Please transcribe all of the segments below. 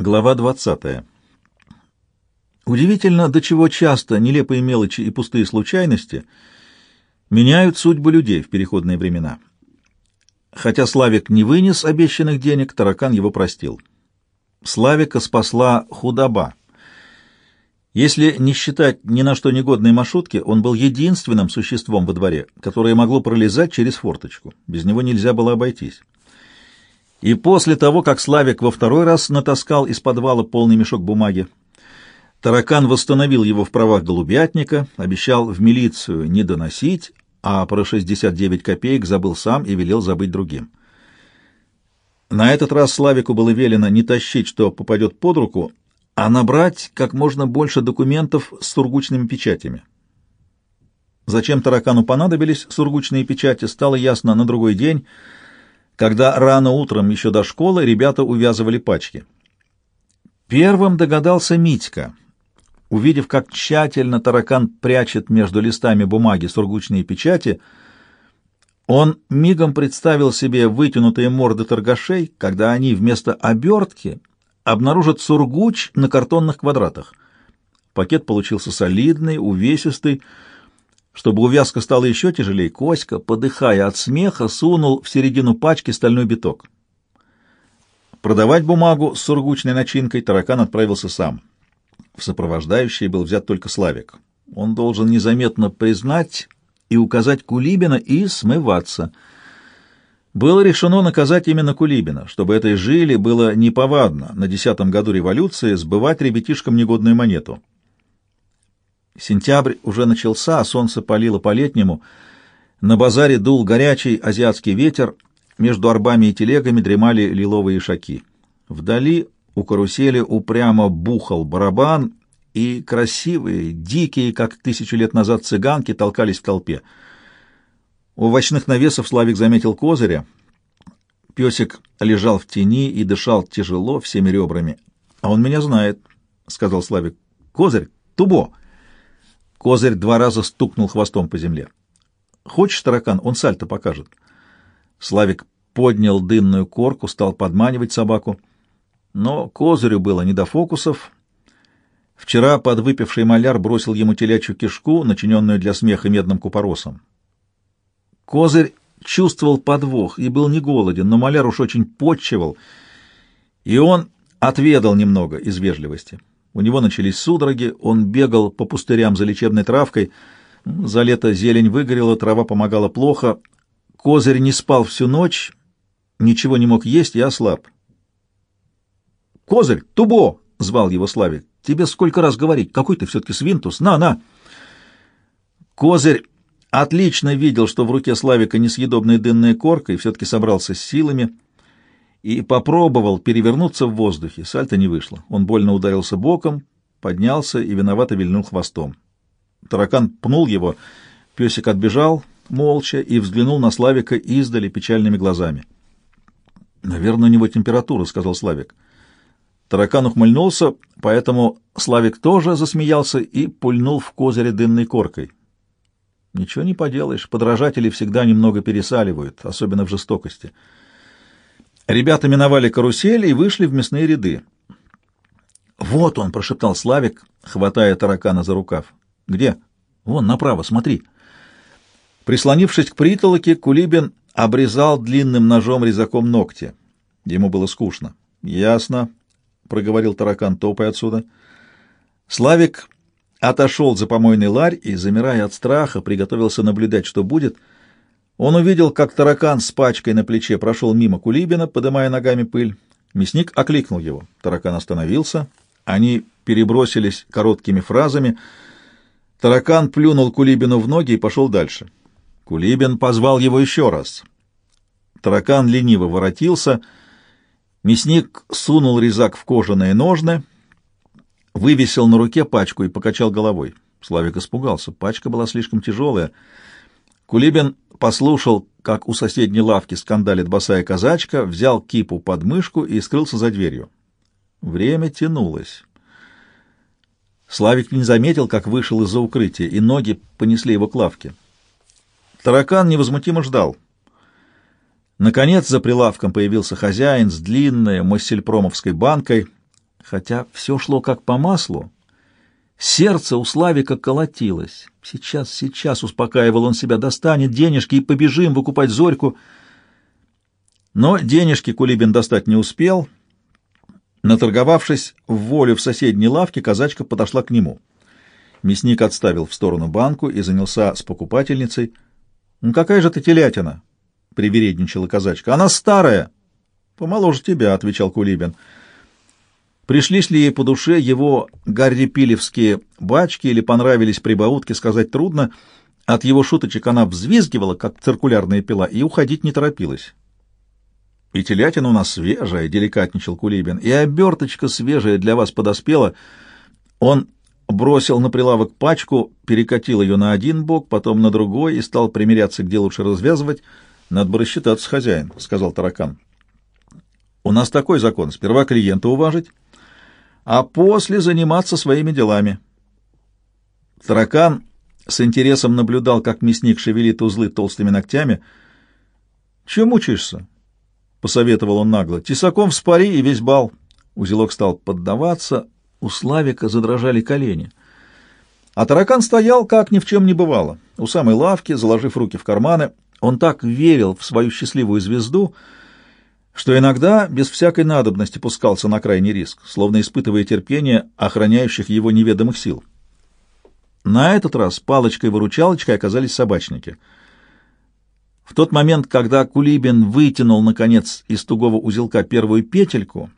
Глава 20. Удивительно, до чего часто нелепые мелочи и пустые случайности меняют судьбу людей в переходные времена. Хотя Славик не вынес обещанных денег, таракан его простил. Славика спасла худоба. Если не считать ни на что негодные маршрутки, он был единственным существом во дворе, которое могло пролезать через форточку. Без него нельзя было обойтись. И после того, как Славик во второй раз натаскал из подвала полный мешок бумаги, таракан восстановил его в правах голубятника, обещал в милицию не доносить, а про 69 копеек забыл сам и велел забыть другим. На этот раз Славику было велено не тащить, что попадет под руку, а набрать как можно больше документов с сургучными печатями. Зачем таракану понадобились сургучные печати, стало ясно на другой день — когда рано утром, еще до школы, ребята увязывали пачки. Первым догадался Митька. Увидев, как тщательно таракан прячет между листами бумаги сургучные печати, он мигом представил себе вытянутые морды торгашей, когда они вместо обертки обнаружат сургуч на картонных квадратах. Пакет получился солидный, увесистый, чтобы увязка стала еще тяжелее, Коська, подыхая от смеха, сунул в середину пачки стальной биток. Продавать бумагу с сургучной начинкой таракан отправился сам. В сопровождающий был взят только Славик. Он должен незаметно признать и указать Кулибина и смываться. Было решено наказать именно Кулибина, чтобы этой жили было неповадно на десятом году революции сбывать ребятишкам негодную монету. Сентябрь уже начался, а солнце палило по-летнему. На базаре дул горячий азиатский ветер, между арбами и телегами дремали лиловые шаки. Вдали у карусели упрямо бухал барабан, и красивые, дикие, как тысячу лет назад цыганки, толкались в толпе. У овощных навесов Славик заметил козыря. Песик лежал в тени и дышал тяжело всеми ребрами. — А он меня знает, — сказал Славик. — Козырь, тубо! — Козырь два раза стукнул хвостом по земле. «Хочешь, таракан, он сальто покажет». Славик поднял дынную корку, стал подманивать собаку. Но Козырю было не до фокусов. Вчера подвыпивший маляр бросил ему телячью кишку, начиненную для смеха медным купоросом. Козырь чувствовал подвох и был не голоден, но маляр уж очень подчевал, и он отведал немного из вежливости. У него начались судороги, он бегал по пустырям за лечебной травкой. За лето зелень выгорела, трава помогала плохо. Козырь не спал всю ночь, ничего не мог есть и ослаб. «Козырь, тубо!» — звал его Славик. «Тебе сколько раз говорить? Какой ты все-таки свинтус? На, на!» Козырь отлично видел, что в руке Славика несъедобная дынная корка, и все-таки собрался с силами — и попробовал перевернуться в воздухе. Сальто не вышло. Он больно ударился боком, поднялся и виновато вильнул хвостом. Таракан пнул его, песик отбежал молча и взглянул на Славика издали печальными глазами. «Наверное, у него температура», — сказал Славик. Таракан ухмыльнулся, поэтому Славик тоже засмеялся и пульнул в козыре дынной коркой. «Ничего не поделаешь, подражатели всегда немного пересаливают, особенно в жестокости». Ребята миновали карусель и вышли в мясные ряды. «Вот он!» — прошептал Славик, хватая таракана за рукав. «Где?» «Вон, направо, смотри!» Прислонившись к притолоке, Кулибин обрезал длинным ножом-резаком ногти. Ему было скучно. «Ясно», — проговорил таракан, — «топай отсюда». Славик отошел за помойный ларь и, замирая от страха, приготовился наблюдать, что будет — он увидел, как таракан с пачкой на плече прошел мимо Кулибина, подымая ногами пыль. Мясник окликнул его. Таракан остановился. Они перебросились короткими фразами. Таракан плюнул Кулибину в ноги и пошел дальше. Кулибин позвал его еще раз. Таракан лениво воротился. Мясник сунул резак в кожаные ножны, вывесил на руке пачку и покачал головой. Славик испугался. Пачка была слишком тяжелая. Кулибин послушал, как у соседней лавки скандалит босая казачка, взял кипу под мышку и скрылся за дверью. Время тянулось. Славик не заметил, как вышел из-за укрытия, и ноги понесли его к лавке. Таракан невозмутимо ждал. Наконец за прилавком появился хозяин с длинной моссельпромовской банкой. Хотя все шло как по маслу, сердце у Славика колотилось. Сейчас, сейчас, успокаивал он себя, достанет денежки и побежим выкупать Зорьку. Но денежки Кулибин достать не успел. Наторговавшись в волю в соседней лавке, казачка подошла к нему. Мясник отставил в сторону банку и занялся с покупательницей. «Ну какая же ты телятина?» — привередничала казачка. «Она старая!» «Помоложе тебя», — отвечал Кулибин. Пришлись ли ей по душе его гаррипилевские бачки или понравились прибаутки, сказать трудно. От его шуточек она взвизгивала, как циркулярная пила, и уходить не торопилась. «И телятина у нас свежая», — деликатничал Кулибин, — «и оберточка свежая для вас подоспела». Он бросил на прилавок пачку, перекатил ее на один бок, потом на другой и стал примиряться, где лучше развязывать. «Надо бы рассчитаться, хозяин», — сказал таракан. «У нас такой закон. Сперва клиента уважить, а после заниматься своими делами». Таракан с интересом наблюдал, как мясник шевелит узлы толстыми ногтями. «Чего мучаешься?» — посоветовал он нагло. «Тесаком вспори и весь бал». Узелок стал поддаваться, у Славика задрожали колени. А таракан стоял, как ни в чем не бывало, у самой лавки, заложив руки в карманы. Он так верил в свою счастливую звезду, что иногда без всякой надобности пускался на крайний риск, словно испытывая терпение охраняющих его неведомых сил. На этот раз палочкой-выручалочкой оказались собачники. В тот момент, когда Кулибин вытянул, наконец, из тугого узелка первую петельку,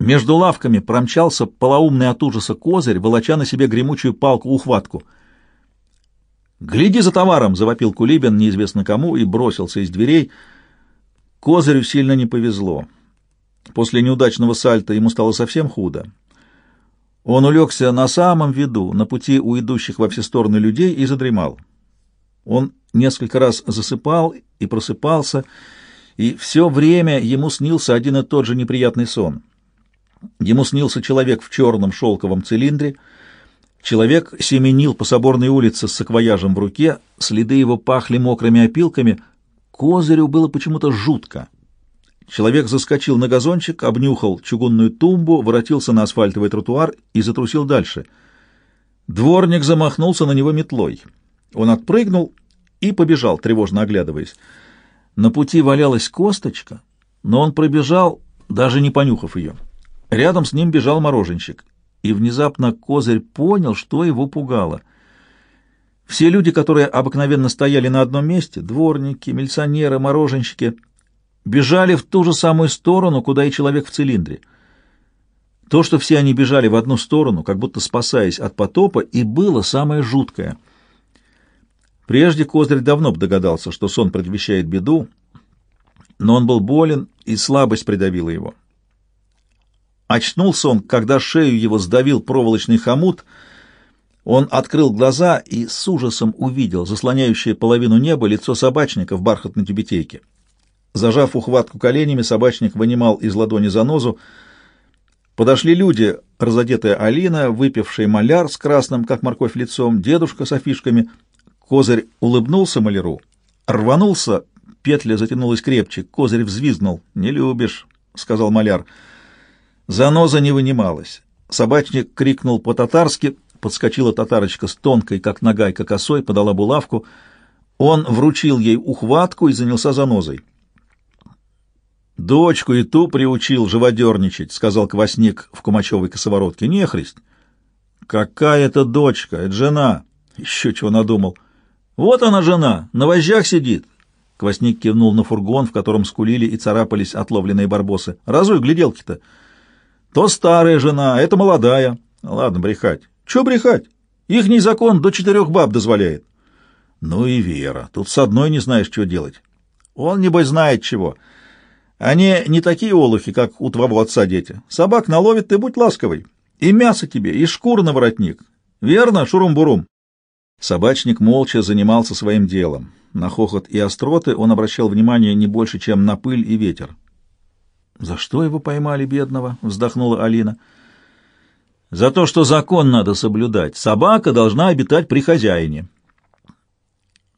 между лавками промчался полоумный от ужаса козырь, волоча на себе гремучую палку-ухватку. «Гляди за товаром!» — завопил Кулибин неизвестно кому и бросился из дверей. Козырю сильно не повезло. После неудачного сальта ему стало совсем худо. Он улегся на самом виду, на пути у идущих во все стороны людей, и задремал. Он несколько раз засыпал и просыпался, и все время ему снился один и тот же неприятный сон — Ему снился человек в черном шелковом цилиндре. Человек семенил по соборной улице с саквояжем в руке, следы его пахли мокрыми опилками. Козырю было почему-то жутко. Человек заскочил на газончик, обнюхал чугунную тумбу, воротился на асфальтовый тротуар и затрусил дальше. Дворник замахнулся на него метлой. Он отпрыгнул и побежал, тревожно оглядываясь. На пути валялась косточка, но он пробежал, даже не понюхав ее. Рядом с ним бежал мороженщик, и внезапно Козырь понял, что его пугало. Все люди, которые обыкновенно стояли на одном месте, дворники, милиционеры, мороженщики, бежали в ту же самую сторону, куда и человек в цилиндре. То, что все они бежали в одну сторону, как будто спасаясь от потопа, и было самое жуткое. Прежде Козырь давно бы догадался, что сон предвещает беду, но он был болен, и слабость придавила его. Очнулся он, когда шею его сдавил проволочный хомут. Он открыл глаза и с ужасом увидел заслоняющее половину неба лицо собачника в бархатной тюбетейке. Зажав ухватку коленями, собачник вынимал из ладони занозу. Подошли люди, разодетая Алина, выпивший маляр с красным, как морковь, лицом, дедушка с афишками. Козырь улыбнулся маляру, рванулся, петля затянулась крепче. Козырь взвизгнул. «Не любишь», — сказал маляр. Заноза не вынималась. Собачник крикнул по-татарски, подскочила татарочка с тонкой, как нагайка, косой, подала булавку. Он вручил ей ухватку и занялся занозой. «Дочку и ту приучил живодерничать», — сказал квасник в кумачевой косоворотке. «Нехрист». «Какая это дочка? Это жена». Еще чего надумал. «Вот она, жена, на вожжах сидит». Квасник кивнул на фургон, в котором скулили и царапались отловленные барбосы. «Разуй гляделки-то». То старая жена, а это молодая. Ладно, брехать. Че брехать? Ихний закон до четырех баб дозволяет. Ну и Вера. Тут с одной не знаешь, что делать. Он, небось, знает чего. Они не такие олухи, как у твоего отца дети. Собак наловит, ты будь ласковый. И мясо тебе, и шкура на воротник. Верно, шурум-бурум?» Собачник молча занимался своим делом. На хохот и остроты он обращал внимание не больше, чем на пыль и ветер. «За что его поймали, бедного?» — вздохнула Алина. «За то, что закон надо соблюдать. Собака должна обитать при хозяине».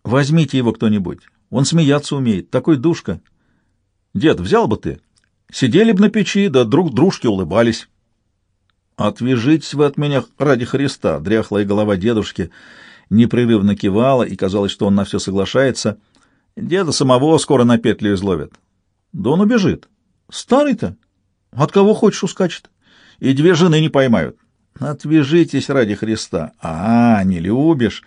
«Возьмите его кто-нибудь. Он смеяться умеет. Такой душка». «Дед, взял бы ты. Сидели бы на печи, да друг дружке улыбались». «Отвяжитесь вы от меня ради Христа!» Дряхлая голова дедушки непрерывно кивала, и казалось, что он на все соглашается. Деда самого скоро на петлю изловят. Да он убежит. Старый-то? От кого хочешь ускачет. И две жены не поймают. Отвяжитесь ради Христа. А, не любишь.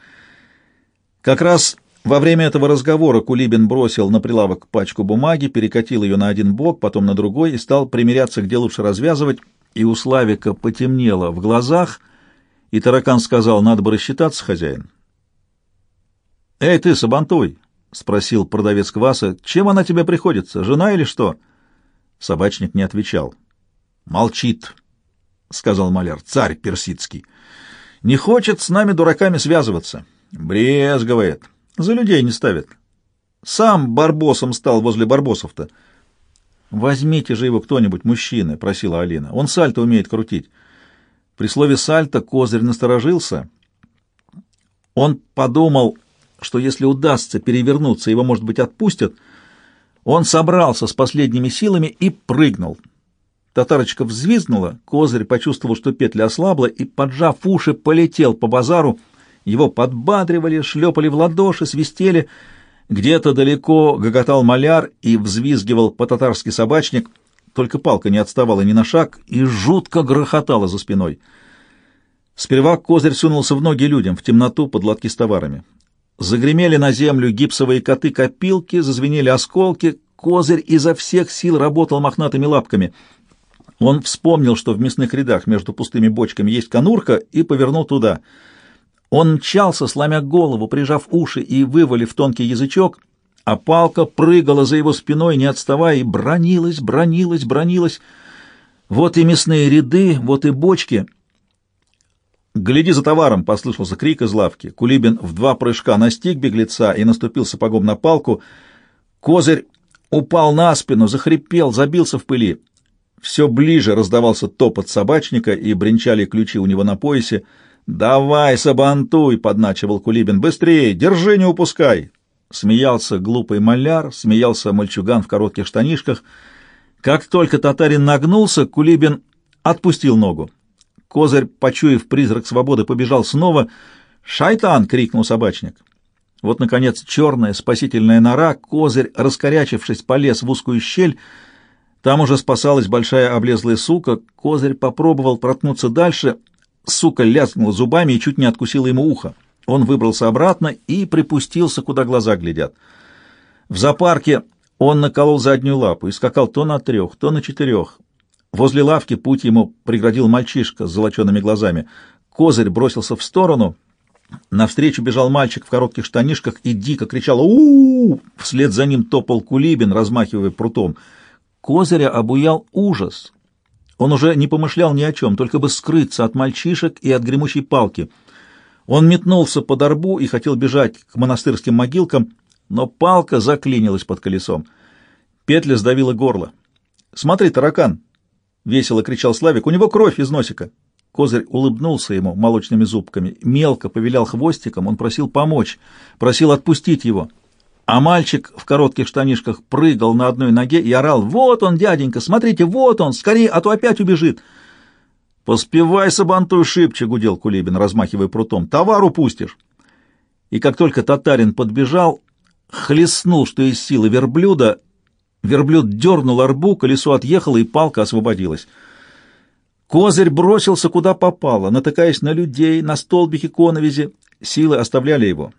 Как раз во время этого разговора Кулибин бросил на прилавок пачку бумаги, перекатил ее на один бок, потом на другой и стал примиряться, где лучше развязывать, и у Славика потемнело в глазах, и таракан сказал, надо бы рассчитаться, хозяин. «Эй ты, Сабантуй!» — спросил продавец кваса. «Чем она тебе приходится, жена или что?» Собачник не отвечал. «Молчит», — сказал маляр, — «царь персидский. Не хочет с нами, дураками, связываться. Брезговает. За людей не ставит. Сам барбосом стал возле барбосов-то. «Возьмите же его кто-нибудь, мужчины», — просила Алина. «Он сальто умеет крутить». При слове «сальто» Козырь насторожился. Он подумал, что если удастся перевернуться, его, может быть, отпустят. Он собрался с последними силами и прыгнул. Татарочка взвизгнула, Козырь почувствовал, что петля ослабла, и, поджав уши, полетел по базару, его подбадривали, шлепали в ладоши, свистели. Где-то далеко гоготал маляр и взвизгивал по-татарски собачник, только палка не отставала ни на шаг и жутко грохотала за спиной. Сперва козырь сунулся в ноги людям, в темноту под лотки с товарами. Загремели на землю гипсовые коты-копилки, зазвенели осколки. Козырь изо всех сил работал мохнатыми лапками. Он вспомнил, что в мясных рядах между пустыми бочками есть конурка, и повернул туда — он мчался, сломя голову, прижав уши и вывалив тонкий язычок, а палка прыгала за его спиной, не отставая, и бронилась, бронилась, бронилась. Вот и мясные ряды, вот и бочки. «Гляди за товаром!» — послышался крик из лавки. Кулибин в два прыжка настиг беглеца и наступил сапогом на палку. Козырь упал на спину, захрипел, забился в пыли. Все ближе раздавался топот собачника, и бренчали ключи у него на поясе — «Давай, сабантуй!» — подначивал Кулибин. «Быстрее! Держи, не упускай!» Смеялся глупый маляр, смеялся мальчуган в коротких штанишках. Как только татарин нагнулся, Кулибин отпустил ногу. Козырь, почуяв призрак свободы, побежал снова. «Шайтан!» — крикнул собачник. Вот, наконец, черная спасительная нора, козырь, раскорячившись, полез в узкую щель. Там уже спасалась большая облезлая сука. Козырь попробовал проткнуться дальше — Сука лязгнула зубами и чуть не откусила ему ухо. Он выбрался обратно и припустился, куда глаза глядят. В зоопарке он наколол заднюю лапу и скакал то на трех, то на четырех. Возле лавки путь ему преградил мальчишка с золочеными глазами. Козырь бросился в сторону. Навстречу бежал мальчик в коротких штанишках и дико кричал у, -у, -у Вслед за ним топал Кулибин, размахивая прутом. Козыря обуял ужас. Он уже не помышлял ни о чем, только бы скрыться от мальчишек и от гремучей палки. Он метнулся под арбу и хотел бежать к монастырским могилкам, но палка заклинилась под колесом. Петля сдавила горло. «Смотри, таракан!» — весело кричал Славик. «У него кровь из носика!» Козырь улыбнулся ему молочными зубками, мелко повилял хвостиком, он просил помочь, просил отпустить его. А мальчик в коротких штанишках прыгал на одной ноге и орал «Вот он, дяденька, смотрите, вот он, скорее, а то опять убежит!» «Поспевай, сабантуй шибче!» — гудел Кулибин, размахивая прутом. «Товар упустишь!» И как только татарин подбежал, хлестнул, что из силы верблюда, верблюд дернул арбу, колесо отъехало, и палка освободилась. Козырь бросился куда попало, натыкаясь на людей, на столбики коновизи. Силы оставляли его.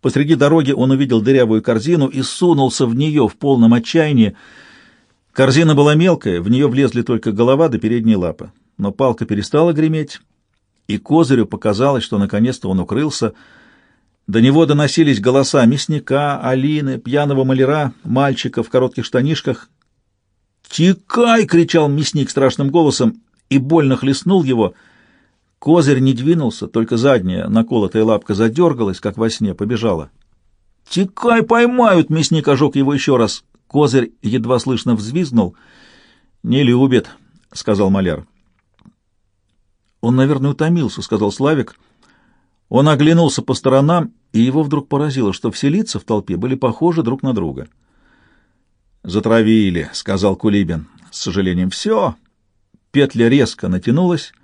Посреди дороги он увидел дырявую корзину и сунулся в нее в полном отчаянии. Корзина была мелкая, в нее влезли только голова да передние лапы. Но палка перестала греметь, и Козырю показалось, что наконец-то он укрылся. До него доносились голоса мясника, Алины, пьяного маляра, мальчика в коротких штанишках. «Текай!» — кричал мясник страшным голосом и больно хлестнул его — Козырь не двинулся, только задняя наколотая лапка задергалась, как во сне, побежала. «Текай, поймают!» — мясник ожег его еще раз. Козырь едва слышно взвизгнул. «Не любит», — сказал маляр. «Он, наверное, утомился», — сказал Славик. Он оглянулся по сторонам, и его вдруг поразило, что все лица в толпе были похожи друг на друга. «Затравили», — сказал Кулибин. «С сожалением, все». Петля резко натянулась, —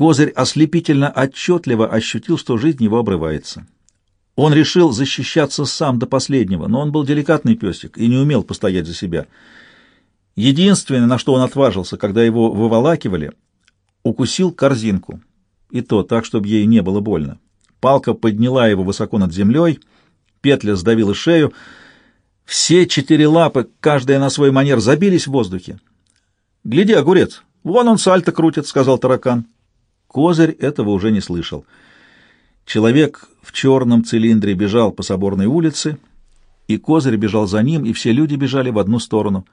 Козырь ослепительно отчетливо ощутил, что жизнь его обрывается. Он решил защищаться сам до последнего, но он был деликатный песик и не умел постоять за себя. Единственное, на что он отважился, когда его выволакивали, укусил корзинку, и то так, чтобы ей не было больно. Палка подняла его высоко над землей, петля сдавила шею, все четыре лапы, каждая на свой манер, забились в воздухе. «Гляди, огурец, вон он сальто крутит», — сказал таракан. Козырь этого уже не слышал. Человек в черном цилиндре бежал по соборной улице, и Козырь бежал за ним, и все люди бежали в одну сторону.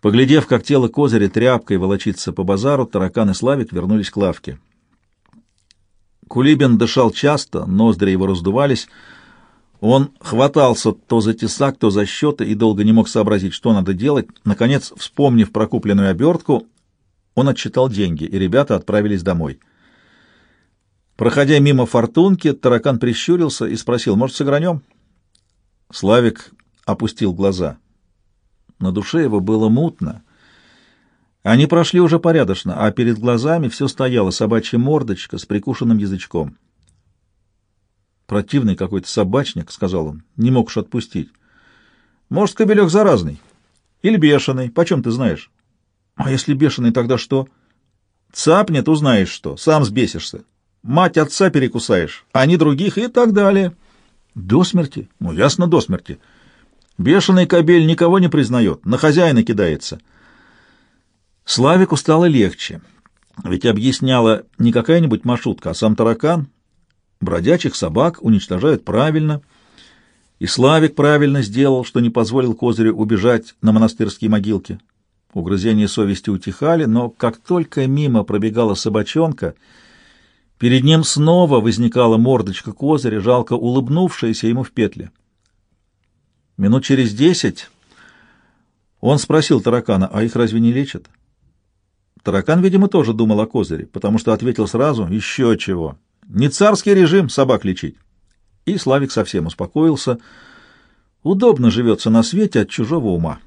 Поглядев, как тело Козыря тряпкой волочится по базару, таракан и Славик вернулись к лавке. Кулибин дышал часто, ноздри его раздувались. Он хватался то за тесак, то за счеты и долго не мог сообразить, что надо делать. Наконец, вспомнив про купленную обертку, он отчитал деньги, и ребята отправились домой. Проходя мимо фортунки, таракан прищурился и спросил, может, сыгранем? Славик опустил глаза. На душе его было мутно. Они прошли уже порядочно, а перед глазами все стояла собачья мордочка с прикушенным язычком. «Противный какой-то собачник», — сказал он, — «не мог уж отпустить. Может, кобелек заразный? Или бешеный, почем ты знаешь?» «А если бешеный, тогда что?» «Цапнет, узнаешь что, сам сбесишься. Мать отца перекусаешь, а они других и так далее». «До смерти? Ну, ясно, до смерти. Бешеный кобель никого не признает, на хозяина кидается». Славику стало легче, ведь объясняла не какая-нибудь маршрутка, а сам таракан. Бродячих собак уничтожают правильно, и Славик правильно сделал, что не позволил Козырю убежать на монастырские могилки. Угрызения совести утихали, но как только мимо пробегала собачонка, перед ним снова возникала мордочка Козыря, жалко улыбнувшаяся ему в петле. Минут через десять он спросил таракана, а их разве не лечат? Таракан, видимо, тоже думал о козыре, потому что ответил сразу «Еще чего! Не царский режим собак лечить!» И Славик совсем успокоился. Удобно живется на свете от чужого ума.